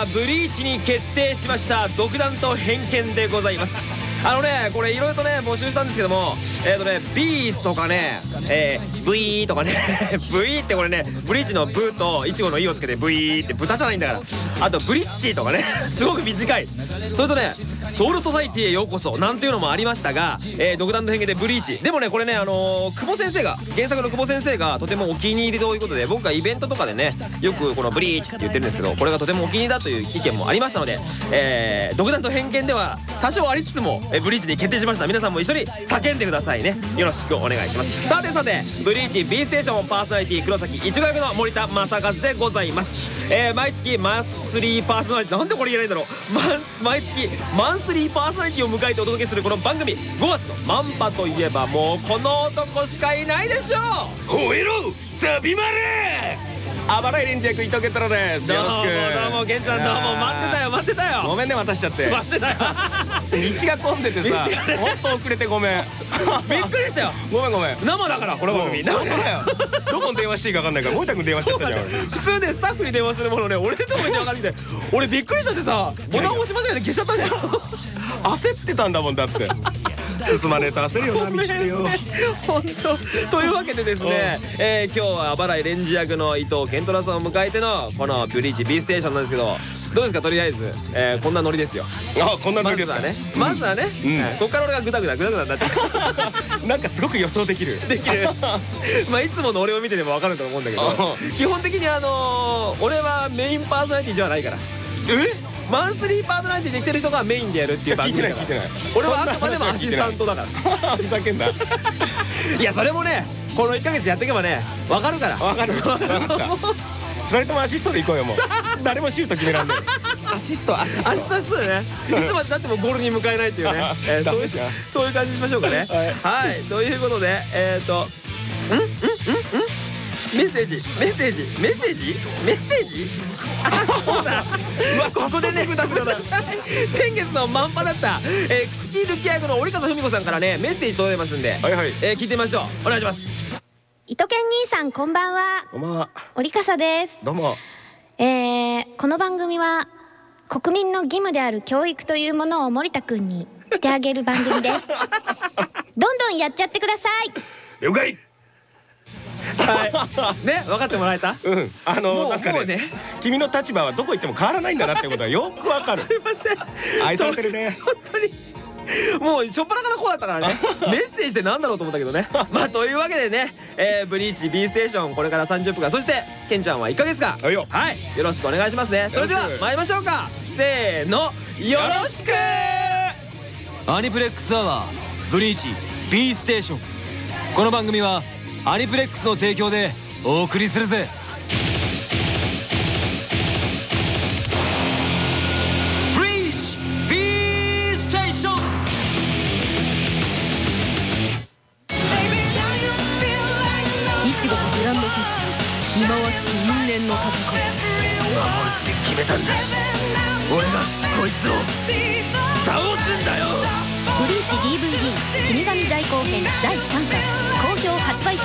はブリーチに決定しました。独断と偏見でございます。あのねこれいろいろとね募集したんですけどもえっ、ー、とねビースとかねえー、V とかね V ってこれねブリーチのブーとイチゴのイをつけて V って豚じゃないんだから。あとブリッチとかね すごく短い。それとねソウルソサイティへようこそなんていうのもありましたが、えー、独断と偏見でブリーチでもねこれねあのー、久保先生が原作の久保先生がとてもお気に入りということで僕がイベントとかでねよくこのブリーチって言ってるんですけどこれがとてもお気に入りだという意見もありましたので、えー、独断と偏見では多少ありつつも、えー、ブリーチに決定しました。皆さんも一緒に叫んでください。ね。よろしくお願いします。さてさてブリーチ B ステーションパーソナリティ黒崎一護役の森田正和でございます。えー、毎月マンスリーパーソナリティなんでこれ言えないんだろう。毎月マンスリーパーソナリティを迎えてお届けするこの番組。5月のマンパといえばもうこの男しかいないでしょう。吠えろザビマレあばらいレンジ役伊藤健太郎です。よろしく。どうもどうも健ちゃんどうも待ってたよ待ってたよ。ごめんね渡しちゃって。待ってたよ道が混んでてさもっと遅れてごめん。びっくりしたよ。ごめんごめん。生だからこの番組。生だよどこに電話していいか分かんないから森田君電話しちゃったじゃん。普通でスタッフに電話するものね俺でも電話かけて 俺びっくりしちゃってさボタン押し間違えて消しちゃったんだよ 焦ってたんだもんだって。進まねえと焦るよな道ってよ本当。というわけでですね、えー、今日はあばらいレンジ役の伊藤健太郎さんを迎えてのこのブリーチ B ステーションなんですけどどうですかとりあえず、えー、こんなノリですよ。あこんなノリですか？ねまずはね、うん、ここから俺がグダグダグダグダになって。なんかすごく予想できる。できる。まあいつもの俺を見てれば分かると思うんだけど基本的にあのー、俺はメインパーソナリティじゃないから。え？マンスリーパーソナリティできてる人がメインでやるっていう番組だから。俺はあくまでもアシスタントだから。ふざけんな。いやそれもねこの1か月やっていけばね分かるから。分かる。分かったそれともアシストでいこうよもう。誰もシュート決めらんないアシストアシスト。アシストだね。いつまでたってもゴールに向かえないっていうね、えー、そういうそういう感じにしましょうかね。はい、はい、ということでえっ、ー、とん？ん？ん？ん？メッセージ？メッセージ？メッセージ？メッセージ？あそうだ。ここでね先月のマンパだった、えー、口切る気役の折笠文子さんからねメッセージ届いてますんで、はいはい、えー、聞いてみましょう。お願いします糸犬兄さんこんばんは。こんばんは。折笠です。どうも。えー、この番組は国民の義務である教育というものを森田くんにしてあげる番組です。どんどんやっちゃってください。了解。はい。ね分かってもらえた？うん。あのなんかね君の立場はどこ行っても変わらないんだなってことはよくわかる。すいません。愛されてるね。本当にもうしょっぱなからこうだったからね。メッセージって何だろうと思ったけどね。まあというわけでね、えー、ブリーチ B ステーションこれから30分間そしてケンちゃんは1か月間。はいよ。ろしくお願いしますね。それでは参りましょうか。せーの。よろしく。アニプレックスアワーブリーチ B ステーション。この番組はアニプレックスの提供でお送りするぜったんだ。俺がこいつを倒すんだよ。ブリーチ DVD 死神大後編第3巻好評発売中。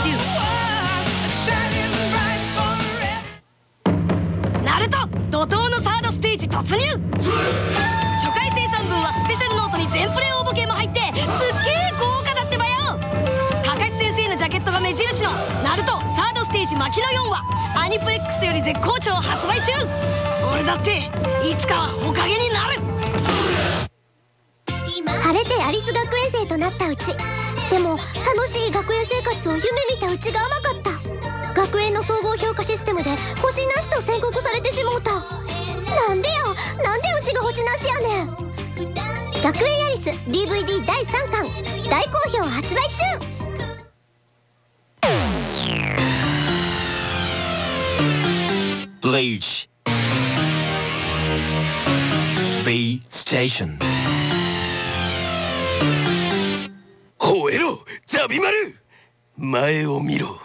ナルト怒涛のサードステージ突入ードステージ巻きの4話アニプレックスより絶好調発売中。俺だっていつかはほかげになる。晴れてアリス学園生となったうち。でも楽しい学園生活を夢見たうちが甘かった。学園の総合評価システムで星なしと宣告されてしもうた。なんでやなんでうちが星なしやねん。学園アリス DVD 第3巻大好評発売中。Bleach V Station. 吠えろザビマル。前を見ろ。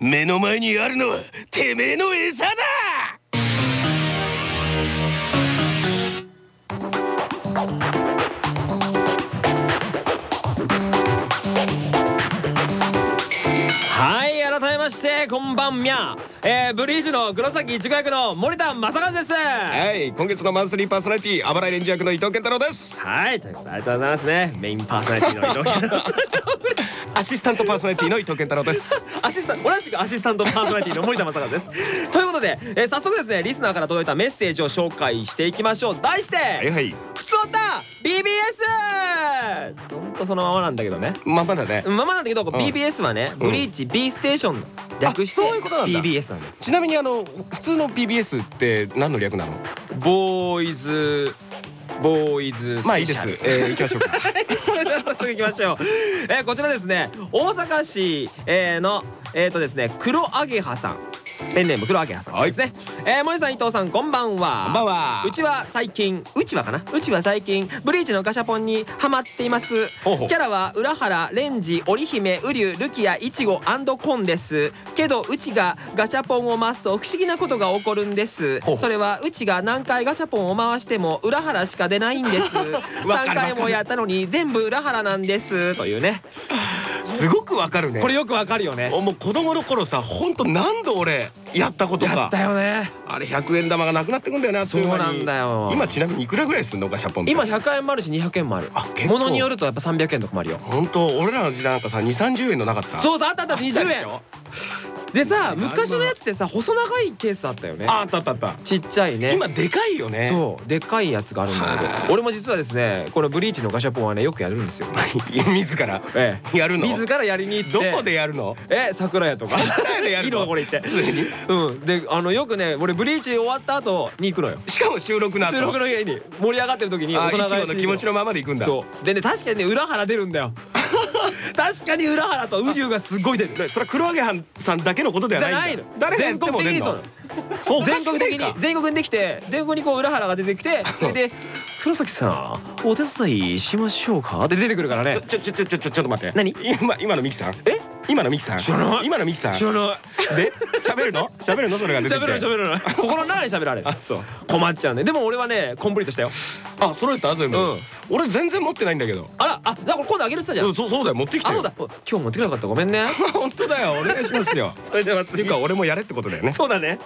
目の前にあるのはてめえの餌だ。ましてこんばんみゃ、えー、ブリーチの黒崎一護役の森田正和です。はい今月のマンスリーパーソナリティあばらいレンジ役の伊藤健太郎です。はいということでありがとうございますね。メインパーソナリティの伊藤健太郎 アシスタントパーソナリティの伊藤健太郎です。アシスタント同じくアシスタントパーソナリティの森田正和です。ということで、えー、早速ですねリスナーから届いたメッセージを紹介していきましょう。題して、はいはい。ふつおた BBS ほんとそのままなんだけどね。まあまだね。まあまあなんだけど、ん。BBS はね、ブリーチ B ステーションの略してあそういうことなんだ BBS なんだよ。ちなみにあの普通の PBS って何の略なの？ボーイズボーイズスまあいいです。えー行きましょうか いきましょう、えーこちらですね。大阪市、えーのえっ、とですね黒アゲハさん。ペンネーム黒アゲハさんですね、えー森さん伊藤さんこんばんは。こんばんは。うちは最近うちはかな？うちは最近ブリーチのガシャポンにハマっています。キャラは浦原レンジ織姫ウリュルキアイチゴコンです。けどうちがガチャポンを回すと不思議なことが起こるんです。それはうちが何回ガチャポンを回しても浦原しか出ないんです。わかる。3回もやったのに全部浦原なんです。というね。すごくわかるね。これよくわかるよね。もう子供の頃さ本当何度俺やったことか。やったよね。あれ100円玉がなくなってくんだよなあっという間に。そうなんだよ。今ちなみにいくらぐらいすんのガシャポンって今100円もあるし200円もある。あ結構。ものによるとやっぱ300円とかもあるよ。本当俺らの時代なんかさ2 3 0円のなかった？そうそうあったあった20円でさ昔のやつってさ細長いケースあったよね。ああったあったあった。ちっちゃいね。今でかいよね。そう。でっかいやつがあるんだけはいど俺も実はですねこのブリーチのガシャポンはねよくやるんですよ。自ら。ええ。やるの？自らやりに行って。どこでやるの？え桜屋とか。桜屋でやるの？いいのかこれ言って。普通に。うん。であのよくね俺ブリーチ終わった後に行くのよ。しかも収録の後。収録の家に盛り上がってる時に大人がごの気持ちのままで行くんだ。そう。でね確かにね裏腹出るんだよ確かに裏腹とウリュウがすっごい出るでそれは黒揚げ藩さんだけのことではじゃないんだ。ないの。誰がやって全国的にそうも出んの？そう。全国的に全国にできて全国にこう裏腹が出てきてそれで「黒崎さんお手伝いしましょうか?」って出てくるからね。ちょちょちょちょちょちょっと待って。何？今今のミキさん。え？今のミキさん。今のミキさん。知らない。で喋るの？喋るの？それが出てきて。喋る喋る 心の中で喋られる。あそう。困っちゃうね。でも俺はねコンプリートしたよ。あ揃えた？全部うん。俺全然持ってないんだけど。あらあだから今度あげるってたじうんそうそうだよ。持ってきて。あそうだ。お今日持ってくれなかった。ごめんね。本当だよ。お願いしますよ。それではっていうか俺もやれってことだよね。そうだね。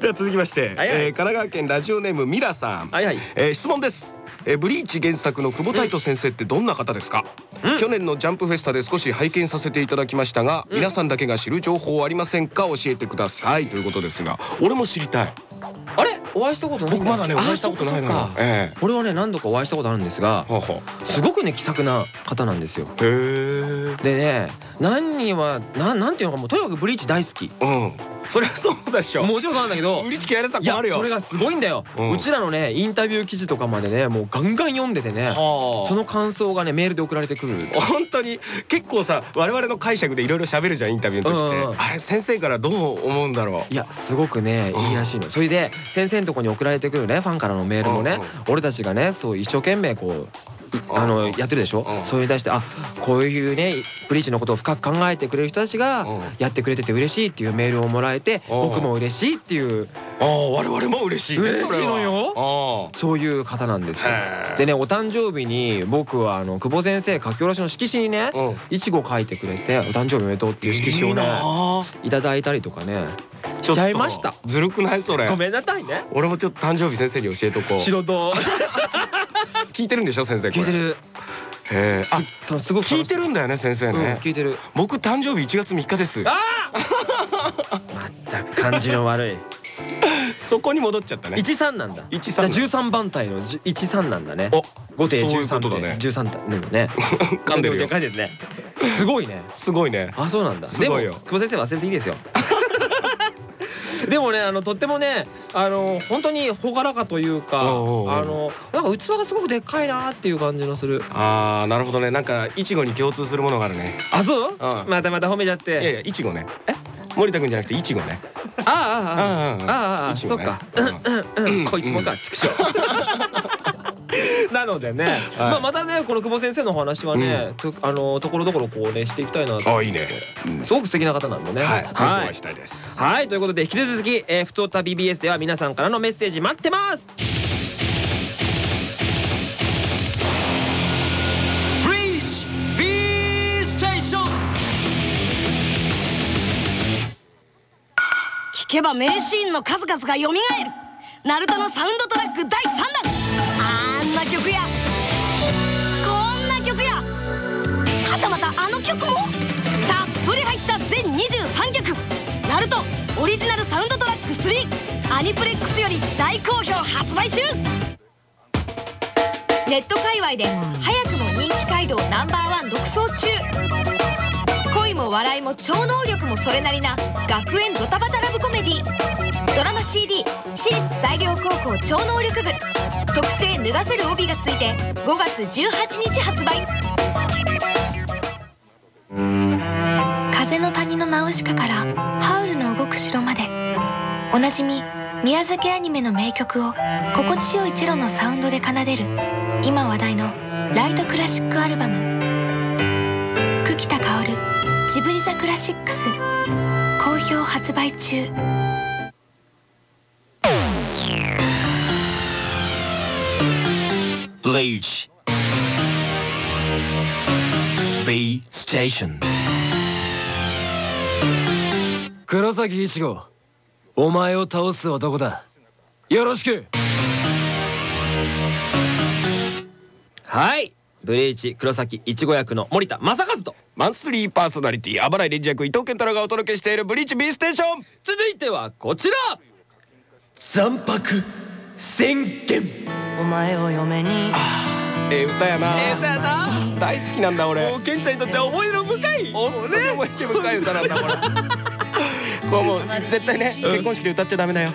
では続きまして、はいはい。えー神奈川県ラジオネームミラさん、はいはい。えー質問です、えーブリーチ原作の久保太斗先生ってどんな方ですか、うん。去年のジャンプフェスタで少し拝見させていただきましたが、うん皆さんだけが知る情報ありませんか？教えてください。ということですが俺も知りたいあれ？お会いしたことない僕まだねお会いしたことないのよ。あそっかそっか。え俺はね何度かお会いしたことあるんですがえははすごくね気さくな方なんですよ。へえ。でね何人はなんなんていうのかもうとにかくブリーチ大好き。うん。そりゃそうでしょ。もちろんなんだけどブリーチやれたいやら困るよそれがすごいんだよ、ううんちらのねインタビュー記事とかまでねもうガンガン読んでてねはあ。その感想がねメールで送られてくる。本当に結構さ我々の解釈でいろいろ喋るじゃんインタビューの時って、あれ先生からどう思うんだろう。いやすごくねいいらしいの。それで先生のとこに送られてくるねファンからのメールもね俺たちがねそう一生懸命こういあのやってるでしょ？うん。それに対してあこういうねブリーチのことを深く考えてくれる人たちがうん。やってくれてて嬉しいっていうメールをもらえてうん。僕も嬉しいっていう。ああ我々も嬉しいね嬉しいのよ。よそういう方なんですよ。でねお誕生日に僕はあの久保先生書き下ろしの色紙にねうん。いちご書いてくれてお誕生日おめでとうっていう色紙をねあ。いただいたりとかねしちゃいました。ずるくないそれ。ごめんなさいね。俺もちょっと誕生日先生に教えとこう。仕事聞いてるんでしょ先生これ。聞いてる。へえああすごく聞いてるんだよね先生うんね、聞いてる。僕誕生日1月3日です。あまったく感じの悪い。そこに戻っちゃったね。一三なんだ。一じゃあ三十三番隊のじ一三なんだね。お五艇そういう十三ことだね。十三隊でもね。噛んでるよ。書いてるね。すごいね。すごいね。あそうなんだ。すごいよ。でも久保先生忘れていいですよ でもねあのとってもねあの本当に朗らかというかあのなんか器がすごくでっかいなっていう感じのする。あーなるほどね。なんかいちごに共通するものがあるね。あそう？うん。またまた褒めちゃっいやいてやいちごね。え？森田君じゃなくていちごね。あああああああああいちごね。そっか。うん。うん。うん。こいつもか。畜生 なのでね、まあまたねこの久保先生のお話はね、とあのところどころこうねしていきたいなと。あいいね。すごく素敵な方なんでね。はい。ぜひお会いしたいです。はい。ということで引き続き、えー、ふとた BBS では皆さんからのメッセージ待ってます。聞けば名シーンの数々が蘇る。ナルトのサウンドトラック第3弾な曲や。こんな曲や。はたまたあの曲もたっぷり入った全23曲。ナルトオリジナルサウンドトラック3アニプレックスより大好評発売中。ネット界隈で早くも人気街道ナンバーワン独走中。も笑いも超能力もそれなりな学園ドタバタラブコメディ。ドラマ CD 私立西陵高校超能力部。特製脱がせる帯がついて5月18日発売。風の谷のナウシカからハウルの動く城まで。おなじみ宮崎アニメの名曲を心地よいチェロのサウンドで奏でる今話題のライトクラシックアルバム。久喜田薫ジブリザクラシックス。好評発売中。Bleach B Station. 黒崎一護お前を倒す男だ。よろしく。はい。ブリーチ黒崎いちご役の森田正和とマンスリーパーソナリティあばらいレンジ役伊藤健太郎がお届けしているブリーチ B ステーション。続いてはこちら。残白宣言。お前を嫁に。ええ歌やな。ええ歌やな。大好きなんだ俺。もうケンちゃんにとっては思い出の深い。本当に思い出深い歌なんだこれ。これもう絶対ね結婚式で歌っちゃダメだよ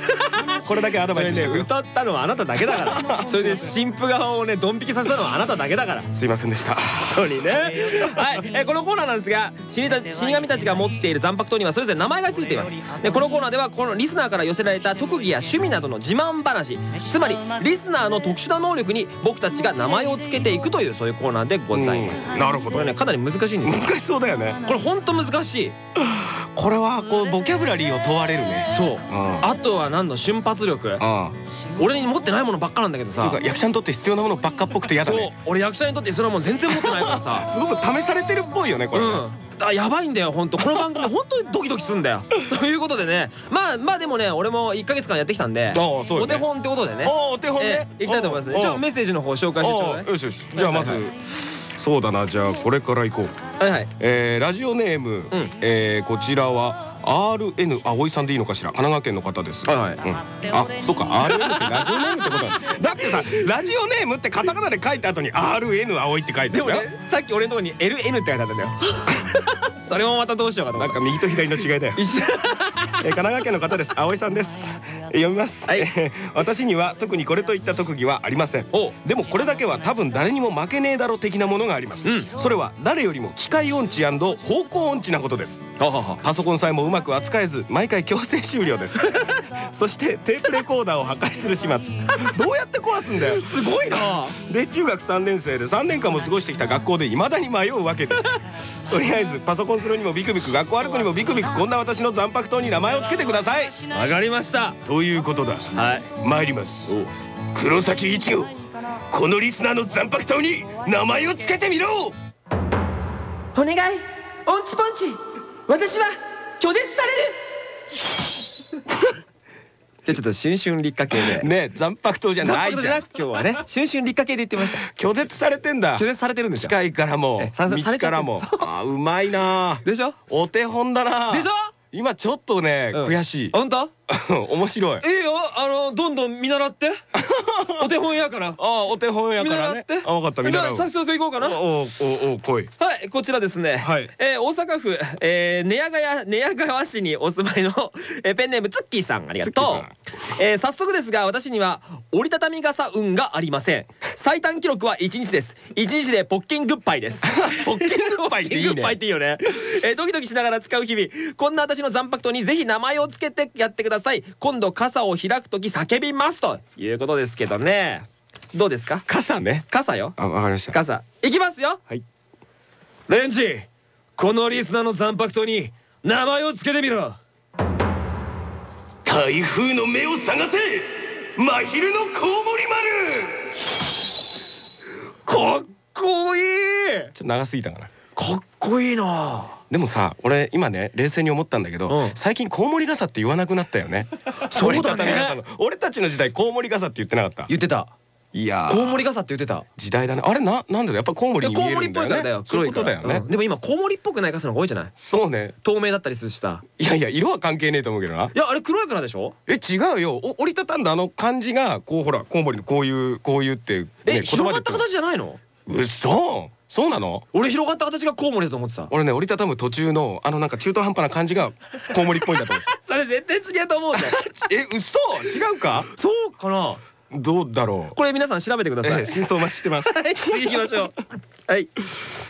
これだけアドバイスして歌ったのはあなただけだから。それで新婦側をねドン引きさせたのはあなただけだから。すいませんでした。本当にね。はい、えーこのコーナーなんですが死にた死神たちが持っている残白刀にはそれぞれ名前がついています。でこのコーナーではこのリスナーから寄せられた特技や趣味などの自慢話。つまりリスナーの特殊な能力に僕たちが名前を付けていくというそういうコーナーでございます。うん。なるほど。これねかなり難しいんですよ。難しそうだよね。これほんと難しい。これはこうボキャブラリーを問われるね。そう。うん。あとは何の？瞬発力。あ俺に持ってないものばっかなんだけどさ。役者にとって必要なものばっかっぽくて嫌だそう。ね俺役者にとってそれはもう全然持ってないからさ。すごく試されてるっぽいよねこれね。うん。あやばいんだよ本当この番組本当にドキドキするんだよ。ということでね。まあまあでもね俺も1か月間やってきたんでお手本ってことでね。ああお手本ね。ええいきたいと思いますね。ああ。ちょっとメッセージの方紹介してちょうだい。ああよしよし。じゃあまずはいはそうだな。じゃあこれからいこう。はいはい。えーラジオネーム。うん。えーこちらは RN 葵さんでいいのかしら？神奈川県の方です。はいはい。うん。あそうか。RN ってラジオネームってことだ。だってさラジオネームってカタカナで書いた後に RN 葵って書いてるよ。ねさっき俺のとこに LN って書いてあったんだよ。それもまたどうしようかと思った。なんか右と左の違いだよ。神奈川県の方です。葵さんです。えー読みます、はい。え ー私には特にこれといった特技はありません。でもこれだけは多分誰にも負けねえだろ的なものがあります、うん。それは誰よりも機械音痴方向音痴なことです。パソコンさえもうまく扱えず毎回強制終了です。そしてテープレコーダーを破壊する始末。どうやって壊すんだよ。すごいな。で中学3年生で3年間も過ごしてきた学校で未だに迷うわけで。とりあえずパソコンするにもビクビク学校歩くにもビクビクこんな私の残白刀に名前を付けてください。わかりました。ということだ。はい。参ります。黒崎一護このリスナーの残白刀に名前を付けてみろ。お願い。オンチポンチ私は拒絶される。じちょっと春春立花系で。ね残白刀じゃないじゃん。今日はね春春立花系で言ってました。拒絶されてんだ。拒絶されてるんですよ機械からも道からも。あうまいな。でしょ？お手本だな。でしょ？今ちょっとねうん。悔しい。本当？面白い。いいよあのどんどん見習って。お手本やから。ああお手本や見からね。習って。あ分かった。見習う。じゃあ早速行こうかな。おおおお来い。はいこちらですね、はい。えー大阪府、えー、寝屋川寝屋川市にお住まいの、えーペンネームツッキーさんありがとう、えー早速ですが私には折りたたみ傘運がありません。最短記録は1日です。1日でポッキングッパイです。ポッキングッパイっていいね。ポッキングッパイっていいよね、えードキドキしながら使う日々。こんな私の残白刀にぜひ名前を付けてやってください今度傘を開く時叫びますと。いうことですけどね。どうですか？傘ね。傘よ。あわかりました。傘。いきますよ。はい。レンジこのリスナーの残白刀に名前を付けてみろ。台風の目を探せ。真昼のコウモリ丸。かっこいい。ちょっと長すぎたかな。かっこいいなでもさ俺今ね冷静に思ったんだけど、うん。最近コウモリ傘って言わなくなったよね。そうだね。俺たちの時代コウモリ傘って言ってなかった？言ってた。いやー。コウモリ傘って言ってた。時代だね。あれななんだろうやっぱコウモリに見えるんだよね。だよ。そういうことだよね、うん。でも今コウモリっぽくない傘の方が多いじゃない？そうね。透明だったりするしさ。いやいや色は関係ねえと思うけどな。いやあれ黒いからでしょ？え違うよ。お折りたたんだあの感じがこうほらコウモリのこういうこういうって、ね、え広がった形じゃないの？うっそそうなの？俺広がった形がコウモリだと思ってた。俺ね折りたたむ途中のあのなんか中途半端な感じが コウモリっぽいんだと思ってそれ絶対違うと思うじゃんえ嘘？違うか？そうかな？どうだろう？これ皆さん調べてください。ええ真相お待ちしてます。はい次行きましょう。はい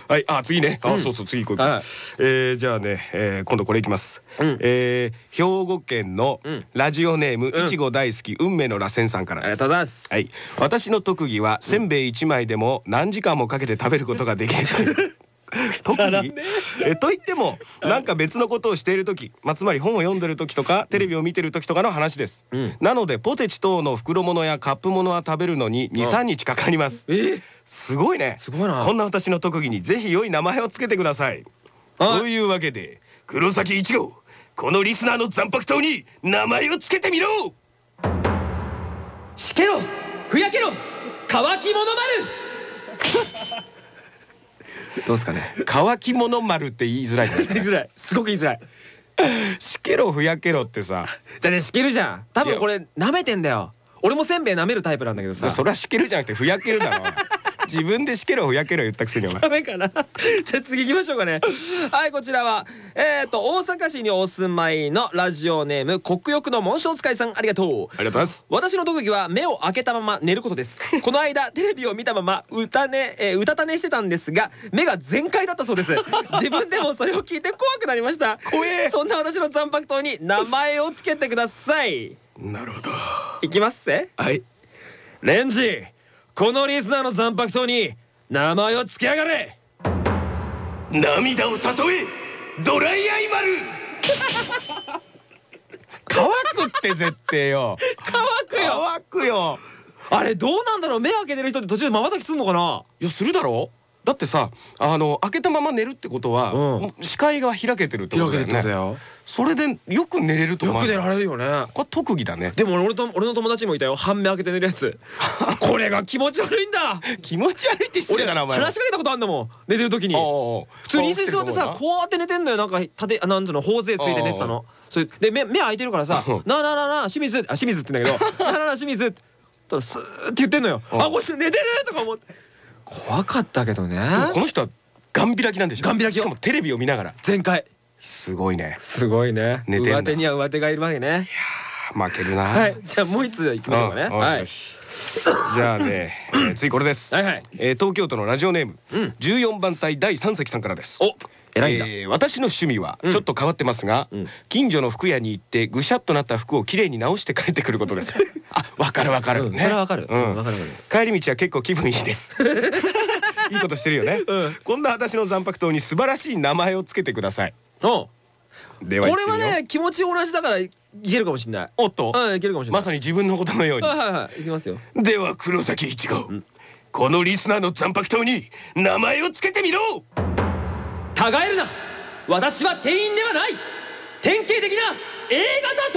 はい、あ、次ね。あ、うんそうそう、次行こう。はいえーじゃあね、えー今度これいきます。うんえー兵庫県のうんラジオネーム、うんいちご大好き運命の螺旋さんからありがとう。ございますはい、私の特技はせんべい一枚でも何時間もかけて食べることができるという。特技 えと言ってもなんか別のことをしている時、まあ、つまり本を読んでる時とかテレビを見てる時とかの話です、うん。なのでポテチ等の袋物やカップ物は食べるのに23日かかります。えすごいね。すごいな。こんな私の特技にぜひ良い名前をつけてください。はい。というわけで黒崎一号このリスナーの残白刀に名前をつけてみろ。しけろふやけろ乾き物丸どうですかね。乾き物丸って言いづらい言いづらい。すごく言いづらい。しけろふやけろってさ。だってしけるじゃん。多分これ舐めてんだよ。俺もせんべい舐めるタイプなんだけどさ。それはしけるじゃなくてふやけるだろ自分でしけろふやけろ言ったくせにお前。ダメかな？じゃあ次行きましょうかね。はいこちらはえっ、と大阪市にお住まいのラジオネーム国欲の紋章使いさん。ありがとう。ありがとうございます。私の特技は目を開けたまま寝ることです。この間 テレビを見たまま歌ね、えー、歌た寝してたんですが目が全開だったそうです。自分でもそれを聞いて怖くなりました。怖え。そんな私の残白刀に名前をつけてください。なるほど。いきますせ。はい。レンジこのリスナーの残白刀に名前を付けやがれ。涙を誘えドライアイ丸 乾くって絶対よ。乾くよ。乾くよ。あれどうなんだろう？目開けてる人って途中で瞬きすんのかな？いやするだろだってさあの開けたまま寝るってことは、うん。視界が開けてるってことだよね。よ。それでよく寝れると思うよく寝られるよね。これ特技だね。でも俺と俺の友達もいたよ。半目開けて寝るやつ。これが気持ち悪いんだ。気持ち悪いって失俺礼だなお前は。話しかけたことあんだもん。寝てる時に。普普通に椅子に座ってさこうやって寝てんのよ。なんか縦あなんつうの頬杖ついて寝てたの。それで目目開いてるからさうん「なあなあなあなあ清水」あ清水って言うんだけど「なあなあなあ清水」たらスーって言ってんのよ「う。んあこいつ寝てる!」とか思って怖かったけどね。でもこの人はガン開きなんでしょ？ガン開きよ。しかもテレビを見ながら。全開。すごいね。すごいね。寝て上手には上手がいるわけね。負けるな。はい。じゃあもう一ついきましょうかね。うんはい。じゃあね、えー次これです、はいはい。えー東京都のラジオネーム、うん。14番隊第三席さんからです。お偉いんだ。えー私の趣味はうん。ちょっと変わってますが、うん。近所の服屋に行ってぐしゃっとなった服をきれいに直して帰ってくることです。あわかるわかる、うんそれはわかる。帰り道は結構気分いいです。いいことしてるよね、うん。こんな私の残白刀に素晴らしい名前をつけてください。おではこれはね気持ち同じだからいけるかもしれない。おっと、うんいけるかもしれない。まさに自分のことのように。はいはいはい。いきますよ。では黒崎一号、このリスナーの残白刀に名前をつけてみろたがえるな。私は店員ではない。典型的な A 型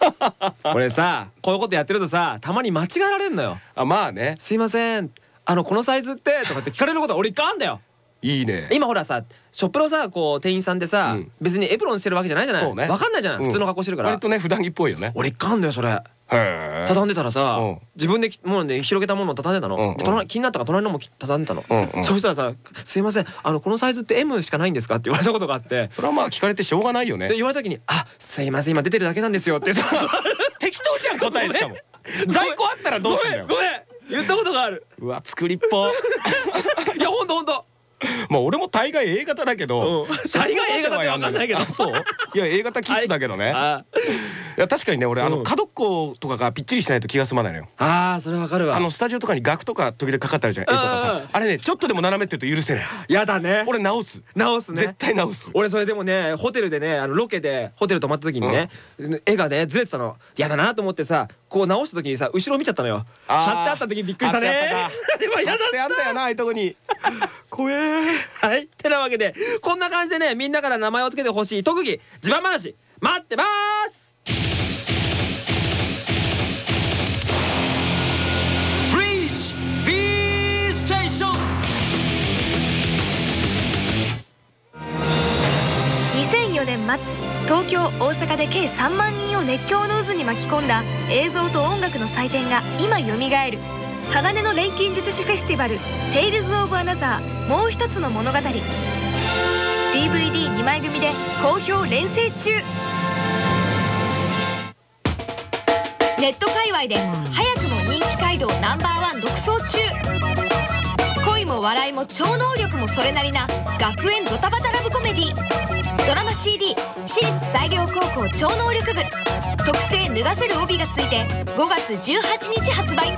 と これさこういうことやってるとさたまに間違えられるのよ。あまあね「すいません。あのこのサイズって」とかって聞かれることは俺一回あんだよ。いいね。今ほらさショップのさこう店員さんってさ、うん。別にエプロンしてるわけじゃないじゃない。ね。わかんないじゃない、うん普通の格好してるから。割とね普段着っぽいよね。俺一回あんだよそれ畳んでたらさ、うん。自分できもうね広げたものを畳んでたの、気になったから隣のも畳んでたの、そしたらさ「すいませんあのこのサイズって M しかないんですか?」って言われたことがあって。それはまあ聞かれてしょうがないよね。で言われた時に「あすいません今出てるだけなんですよ」って。適当じゃん答えしかも。在庫あったらどうすんだよ。ごめんごめん。言ったことがある。うわ作りっぽ。いやほんとほんと まあ俺も大概 A 型だけどうん。大概 A 型ってわかんないけど。あそう？いや A 型気質だけどね。あや確かにね俺あうん。の角っことかがぴっちりしないと気が済まないのよ。ああそれわかるわ。あのスタジオとかに額とか時々かかってあるじゃん。絵とかさあれねちょっとでも斜めって言うと許せない。やだね。俺直す。直すね。絶対直す。俺それでもねホテルでねあのロケでホテル泊まった時にね、絵がねずれてたの。嫌だなと思ってさこう直した時にさ後ろ見ちゃったのよ。貼ってあった時にびっくりしたね。貼 ってあった。あれは嫌だであんだよなああいうとこに。怖え。はい。てなわけでこんな感じでねみんなから名前を付けてほしい特技自慢話待ってます末東京大阪で計3万人を熱狂の渦に巻き込んだ映像と音楽の祭典が今よみがえる。鋼の錬金術師フェスティバル「 Tales of Another もう一つの物語」DVD2 枚組で好評錬成中。ネット界隈で早くも人気街道ナンバーワン独走中。笑いも超能力もそれなりな学園ドタバタラブコメディ。ドラマ CD 私立西陵高校超能力部。特製脱がせる帯がついて5月18日発売。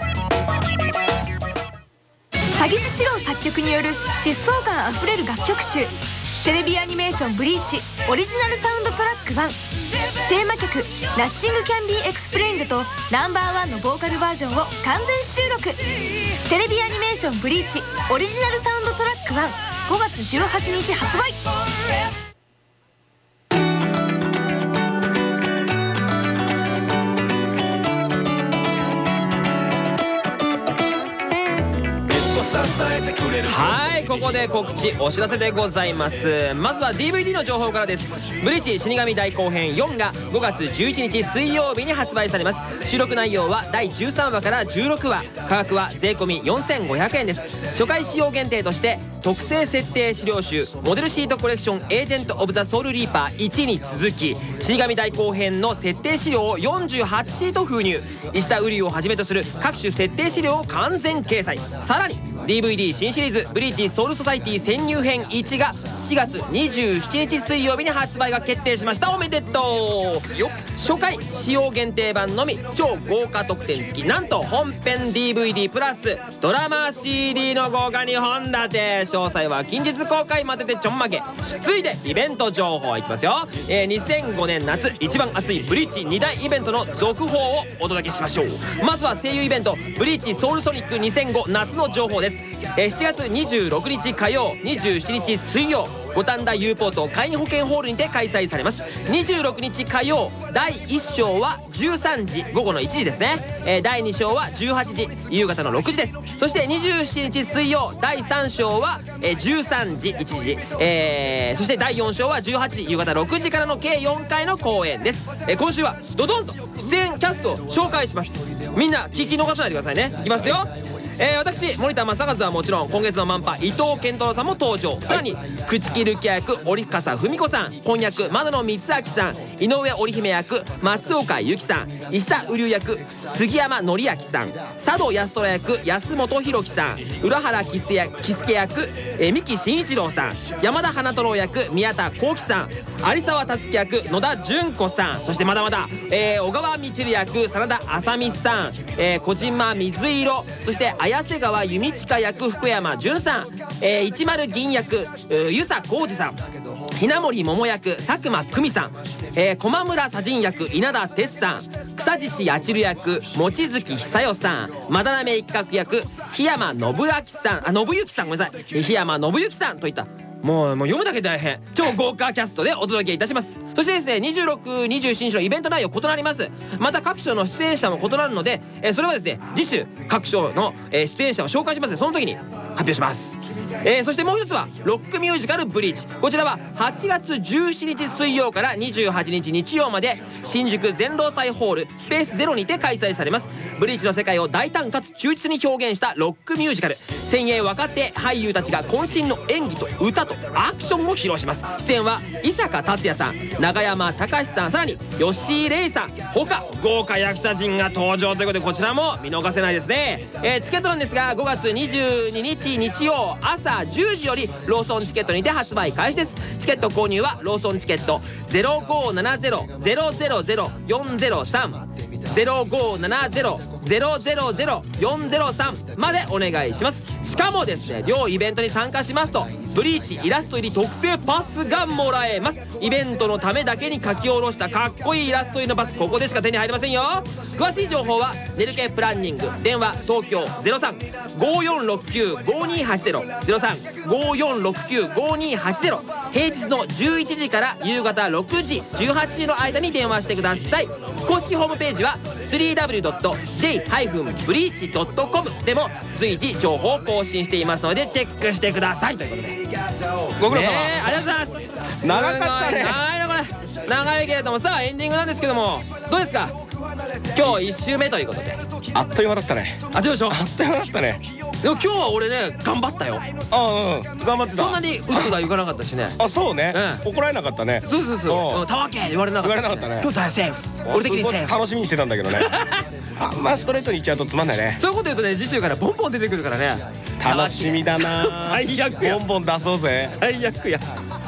鷺巣詩郎作曲による疾走感あふれる楽曲集。テレビアニメーション「ブリーチ」オリジナルサウンドトラック1テーマ曲「 Nothing Can Be Explained」とナンバーワンのボーカルバージョンを完全収録。テレビアニメーション「ブリーチ」オリジナルサウンドトラック15月18日発売。はいここで告知お知らせでございます。まずは DVD の情報からです「ブリーチ死神大後編4」が5月11日水曜日に発売されます。収録内容は第13話から16話。価格は税込4500円です。初回使用限定として特製設定資料集モデルシートコレクションエージェント・オブ・ザ・ソウル・リーパー1に続き死神大後編の設定資料を48シート封入。石田ウリをはじめとする各種設定資料を完全掲載。さらに DVD 新シリーズ「ブリーチソウルソサイティ潜入編1」が7月27日水曜日に発売が決定しました。おめでとう。よ初回使用限定版のみ超豪華特典付きなんと本編 DVD プラスドラマ CD の豪華2本立て。詳細は近日公開まででちょんまげ。続いてイベント情報いきますよ、えー2005年夏一番熱いブリーチ2大イベントの続報をお届けしましょう。まずは声優イベント「ブリーチソウルソニック2005夏の情報です、えー7月26日火曜27日水曜五反田 U ポート会員保険ホールにて開催されます。26日火曜第1章は13時午後の1時ですね、えー第2章は18時夕方の6時です。そして27日水曜第3章は、えー13時1時、えーそして第4章は18時夕方6時からの計4回の公演です、えー今週はドドンと出演キャストを紹介します。みんな聞き逃さないでくださいね。いきますよ。えー、私森田正和はもちろん今月のマンパ伊藤健太郎さんも登場。さらに朽木るき役折笠文子さん翻訳窓野光明さん井上織姫役松岡由紀さん石田瓜生役杉山紀明さん佐渡安虎役安本博樹さん浦原喜助役えー、三木真一郎さん山田花太郎役宮田幸喜さん有沢達樹役野田純子さんそしてまだまだ、えー小川みちる役真田あさみさん、えー小島水色そして綾瀬川弓近役福山潤さん、えー、一丸銀役う遊佐浩二さん。雛森桃役佐久間久美さん、えー、駒村左陣役稲田哲さん。草地八千役望月久代さん。斑目一角役檜山信明さん。あ信行さんごめんなさい。檜山信行さんといった。もうもう読むだけ大変。超豪華キャストでお届けいたします。そしてですね2627日のイベント内容異なります。また各所の出演者も異なるので、えーそれはですね次週各所の、えー出演者を紹介します。のでその時に発表します。えーそしてもう一つはロックミュージカル「ブリーチ」こちらは8月17日水曜から28日日曜まで新宿全労祭ホールスペースゼロにて開催されます。ブリーチの世界を大胆かつ忠実に表現したロックミュージカル。先鋭若手俳優たちが渾身の演技と歌とアクションを披露します。出演は伊坂達也さん永山隆さんさらに吉井玲さん他豪華役者陣が登場ということでこちらも見逃せないですね、えーチケットなんですが5月22日日曜朝朝10時よりローソンチケットにて発売開始です。チケット購入はローソンチケット0570-000-403 0570-000-403までお願いします。しかもですね両イベントに参加しますとブリーチイラスト入り特製パスがもらえます。イベントのためだけに書き下ろしたかっこいいイラスト入りのパスここでしか手に入りませんよ。詳しい情報はネルケプランニング。電話東京0354695280 0354695280平日の11時から夕方6時18時の間に電話してください。公式ホームページは 3w.j-breach.com でも随時情報を更新していますのでチェックしてくださいということで。ご苦労様。ありがとうございます。長かったね。長いなこれ長いけれども。さあエンディングなんですけども。どうですか？今日1週目ということであっという間だったね。あどうでしょ？うあっという間だったね。でも今日は俺ね頑張ったよ。あうん頑張ってた。そんなにうずうだいかなかったしね。あそうね。う怒られなかったね。そうそうそう。うん「たわけ!」言われなかった言われなかったね。今日大セーフ。俺的にセーフ。楽しみにしてたんだけどね。あんまストレートに言っちゃうとつまんないね。そういうこと言うとね次週からボンボン出てくるからね。楽しみだな。最悪や。ボンボン出そうぜ。最悪や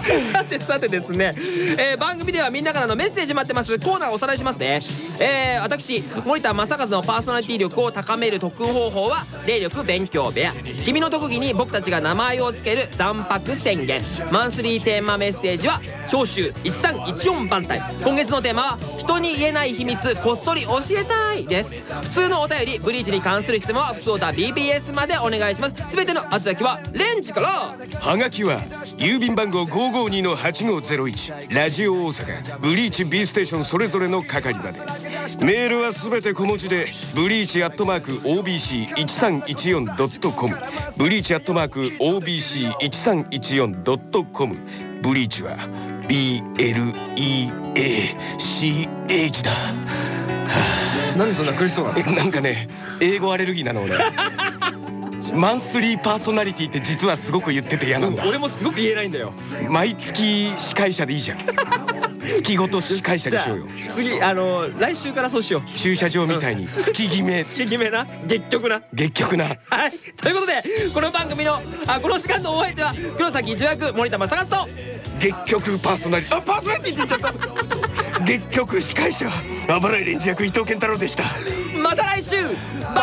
さてさてですね、えー番組ではみんなからのメッセージ待ってます。コーナーおさらいしますね。えー私森田正和のパーソナリティ力を高める特訓方法は霊力勉強部屋。君の特技に僕たちが名前を付ける残白宣言。マンスリーテーマメッセージは長州1314番隊。今月のテーマは人に言えない秘密こっそり教えたいです。普通のお便りブリーチに関する質問は普通歌 BBS までお願いします。全ての宛先はレンジから。はがきは郵便番号552-8501ラジオ大阪ブリーチ B ステーションそれぞれの係まで。メールはすべて小文字でブリーチアットマーク OBC1314.com ブリーチアットマーク OBC1314.com ブリーチは BLEACH だ。なんでそんな苦しそうなの？え なんかね英語アレルギーなの俺。マンスリーパーソナリティって実はすごく言ってて嫌なんだ。俺もすごく言えないんだよ。毎月司会者でいいじゃん。月ごと司会者にしようよ。あ次あの来週からそうしよう。駐車場みたいに。月決め。月決めな。月曲な。月曲な。はい。ということでこの番組のあこの時間のお相手は黒崎助役森田正和と月曲パーソナリティ。あパーソナリティって言っちゃった。月曲司会者あばらいレンジ役伊藤健太郎でした。また来週。バイバ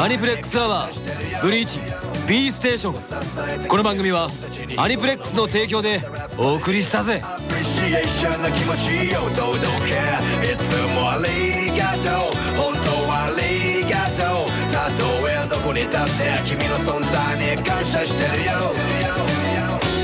イ。アニプレックスアワーブリーチ B ステーション。この番組はアニプレックスの提供でお送りしたぜ。シエーションな気持ちをどうどけいつもありがとう。本当はありがとうたとえどこに立って君の存在に感謝してるよ。